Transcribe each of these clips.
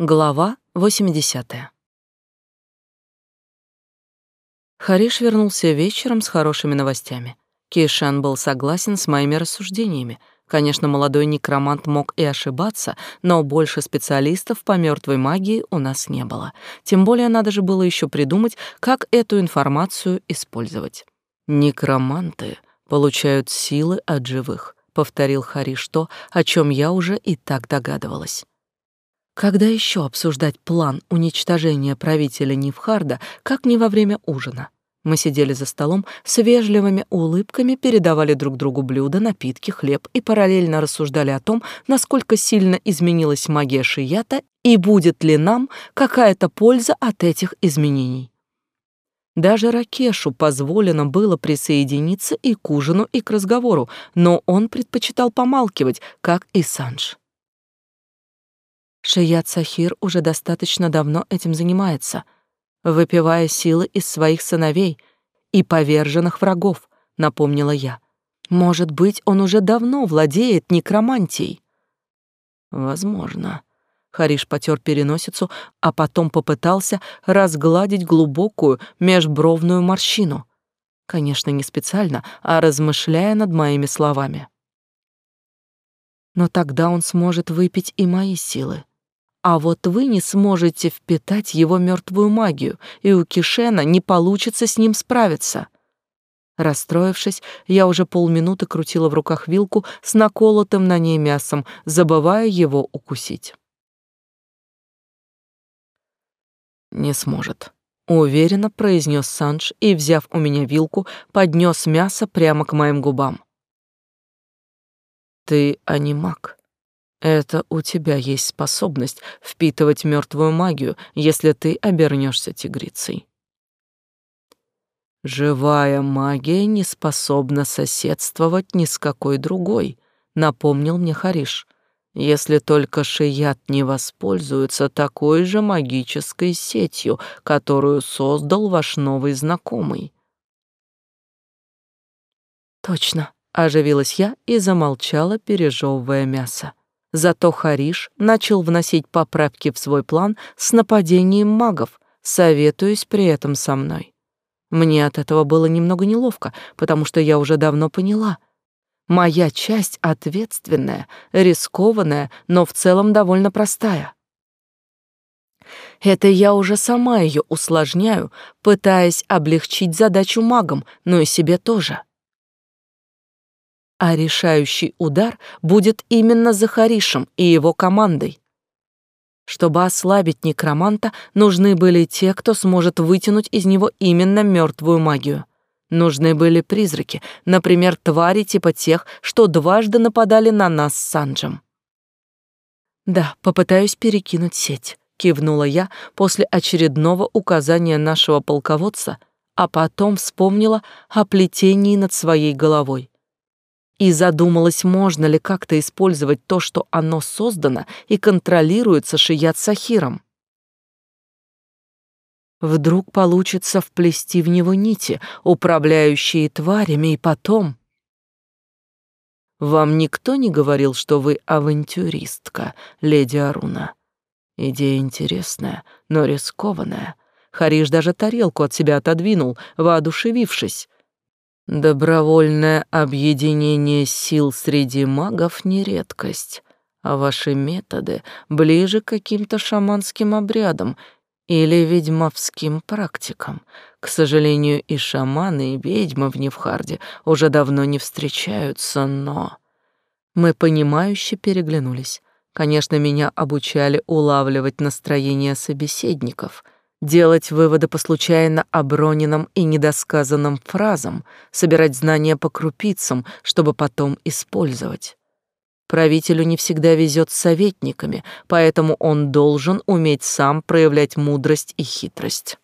Глава 80. Хариш вернулся вечером с хорошими новостями. Кейшан был согласен с моими рассуждениями. Конечно, молодой некромант мог и ошибаться, но больше специалистов по мертвой магии у нас не было. Тем более надо же было еще придумать, как эту информацию использовать. Некроманты получают силы от живых, повторил Хариш то, о чем я уже и так догадывалась. Когда еще обсуждать план уничтожения правителя Нивхарда, как не во время ужина? Мы сидели за столом с вежливыми улыбками, передавали друг другу блюда, напитки, хлеб и параллельно рассуждали о том, насколько сильно изменилась магия Шията и будет ли нам какая-то польза от этих изменений. Даже Ракешу позволено было присоединиться и к ужину, и к разговору, но он предпочитал помалкивать, как и Санж. Шият Сахир уже достаточно давно этим занимается, выпивая силы из своих сыновей и поверженных врагов, напомнила я. Может быть, он уже давно владеет некромантией. Возможно. Хариш потер переносицу, а потом попытался разгладить глубокую межбровную морщину. Конечно, не специально, а размышляя над моими словами. Но тогда он сможет выпить и мои силы. А вот вы не сможете впитать его мертвую магию, и у Кишена не получится с ним справиться. Расстроившись, я уже полминуты крутила в руках вилку с наколотым на ней мясом, забывая его укусить. «Не сможет», — уверенно произнес Санж и, взяв у меня вилку, поднес мясо прямо к моим губам. «Ты анимак», это у тебя есть способность впитывать мертвую магию, если ты обернешься тигрицей. Живая магия не способна соседствовать ни с какой другой, напомнил мне Хариш. Если только Шият не воспользуется такой же магической сетью, которую создал ваш новый знакомый. Точно, оживилась я и замолчала, пережевывая мясо. Зато Хариш начал вносить поправки в свой план с нападением магов, советуясь при этом со мной. Мне от этого было немного неловко, потому что я уже давно поняла. Моя часть ответственная, рискованная, но в целом довольно простая. Это я уже сама ее усложняю, пытаясь облегчить задачу магам, но и себе тоже а решающий удар будет именно за Харишем и его командой. Чтобы ослабить некроманта, нужны были те, кто сможет вытянуть из него именно мертвую магию. Нужны были призраки, например, твари типа тех, что дважды нападали на нас с Санджем. «Да, попытаюсь перекинуть сеть», — кивнула я после очередного указания нашего полководца, а потом вспомнила о плетении над своей головой и задумалась, можно ли как-то использовать то, что оно создано и контролируется Шият Сахиром. Вдруг получится вплести в него нити, управляющие тварями, и потом... Вам никто не говорил, что вы авантюристка, леди Аруна? Идея интересная, но рискованная. Хариш даже тарелку от себя отодвинул, воодушевившись. Добровольное объединение сил среди магов не редкость, а ваши методы ближе к каким-то шаманским обрядам или ведьмовским практикам. К сожалению, и шаманы, и ведьмы в Невхарде уже давно не встречаются, но... Мы понимающе переглянулись. Конечно, меня обучали улавливать настроение собеседников — делать выводы по случайно оброненным и недосказанным фразам, собирать знания по крупицам, чтобы потом использовать. Правителю не всегда везет с советниками, поэтому он должен уметь сам проявлять мудрость и хитрость.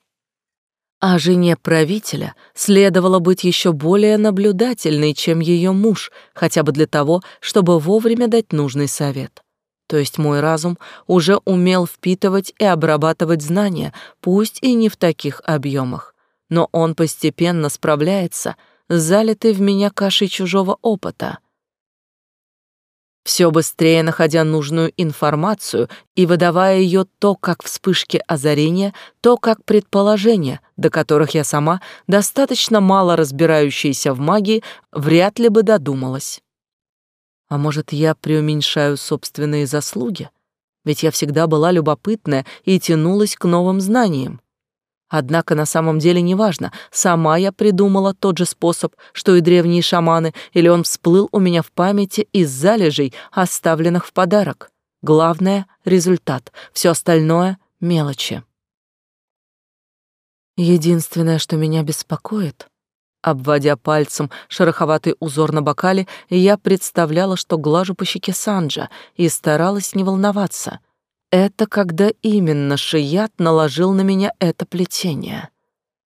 А жене правителя следовало быть еще более наблюдательной, чем ее муж, хотя бы для того, чтобы вовремя дать нужный совет то есть мой разум, уже умел впитывать и обрабатывать знания, пусть и не в таких объемах. Но он постепенно справляется с залитой в меня кашей чужого опыта. все быстрее находя нужную информацию и выдавая ее то как вспышки озарения, то как предположения, до которых я сама, достаточно мало разбирающаяся в магии, вряд ли бы додумалась. А может, я преуменьшаю собственные заслуги? Ведь я всегда была любопытная и тянулась к новым знаниям. Однако на самом деле неважно, сама я придумала тот же способ, что и древние шаманы, или он всплыл у меня в памяти из залежей, оставленных в подарок. Главное — результат, все остальное — мелочи. Единственное, что меня беспокоит, обводя пальцем шероховатый узор на бокале, я представляла, что глажу по щеке Санджа и старалась не волноваться — это когда именно Шият наложил на меня это плетение.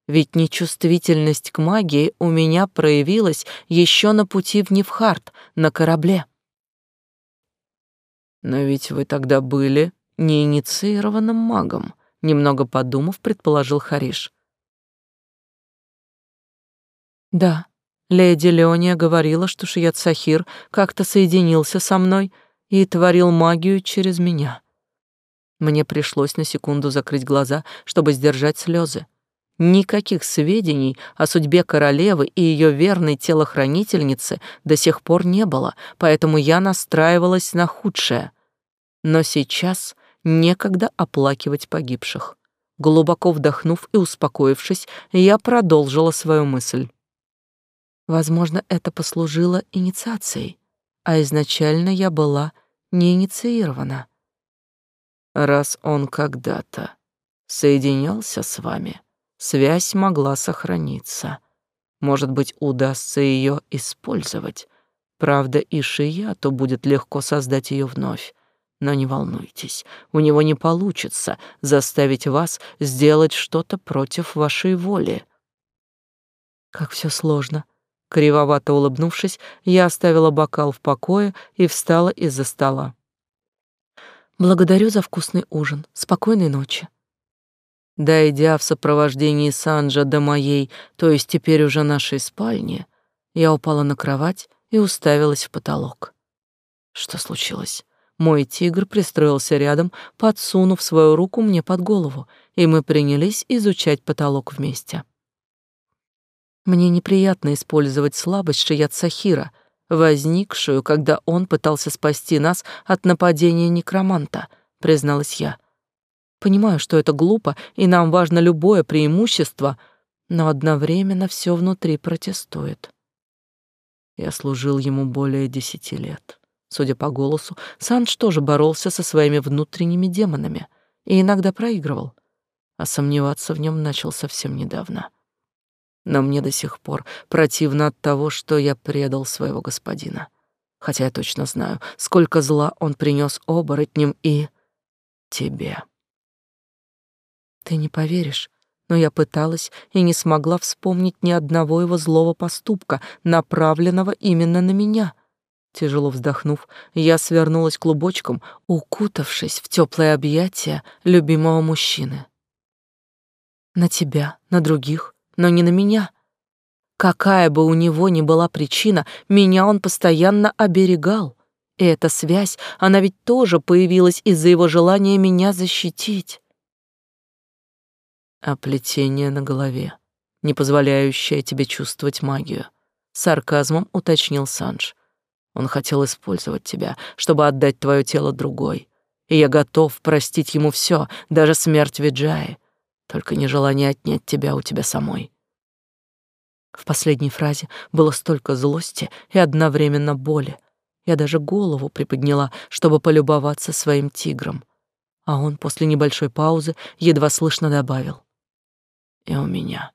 Ведь нечувствительность к магии у меня проявилась еще на пути в Невхарт, на корабле. Но ведь вы тогда были неинициированным магом, немного подумав, предположил Хариш. Да, леди Леония говорила, что Шият Сахир как-то соединился со мной и творил магию через меня. Мне пришлось на секунду закрыть глаза, чтобы сдержать слезы. Никаких сведений о судьбе королевы и ее верной телохранительницы до сих пор не было, поэтому я настраивалась на худшее. Но сейчас некогда оплакивать погибших. Глубоко вдохнув и успокоившись, я продолжила свою мысль. Возможно, это послужило инициацией, а изначально я была не инициирована. Раз он когда-то соединялся с вами, связь могла сохраниться. Может быть, удастся ее использовать. Правда, и Шияту будет легко создать ее вновь. Но не волнуйтесь, у него не получится заставить вас сделать что-то против вашей воли. Как все сложно. Кривовато улыбнувшись, я оставила бокал в покое и встала из-за стола. Благодарю за вкусный ужин. Спокойной ночи. Дойдя в сопровождении Санджа до моей, то есть теперь уже нашей спальни, я упала на кровать и уставилась в потолок. Что случилось? Мой тигр пристроился рядом, подсунув свою руку мне под голову, и мы принялись изучать потолок вместе. Мне неприятно использовать слабость Шият Сахира — возникшую, когда он пытался спасти нас от нападения некроманта, призналась я. Понимаю, что это глупо, и нам важно любое преимущество, но одновременно все внутри протестует. Я служил ему более десяти лет. Судя по голосу, Санж тоже боролся со своими внутренними демонами и иногда проигрывал, а сомневаться в нем начал совсем недавно но мне до сих пор противно от того, что я предал своего господина. Хотя я точно знаю, сколько зла он принес оборотням и тебе. Ты не поверишь, но я пыталась и не смогла вспомнить ни одного его злого поступка, направленного именно на меня. Тяжело вздохнув, я свернулась клубочком, укутавшись в теплое объятие любимого мужчины. На тебя, на других, но не на меня. Какая бы у него ни была причина, меня он постоянно оберегал. И эта связь, она ведь тоже появилась из-за его желания меня защитить. А плетение на голове, не позволяющее тебе чувствовать магию, сарказмом уточнил Санж. Он хотел использовать тебя, чтобы отдать твое тело другой. И я готов простить ему все, даже смерть Виджаи. Только нежелание отнять тебя у тебя самой. В последней фразе было столько злости и одновременно боли. Я даже голову приподняла, чтобы полюбоваться своим тигром. А он после небольшой паузы едва слышно добавил. «И у меня